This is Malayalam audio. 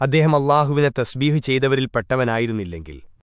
അദ്ദേഹം അള്ളാഹുവിനെ തസ്ബീഹ് ചെയ്തവരിൽ പെട്ടവനായിരുന്നില്ലെങ്കിൽ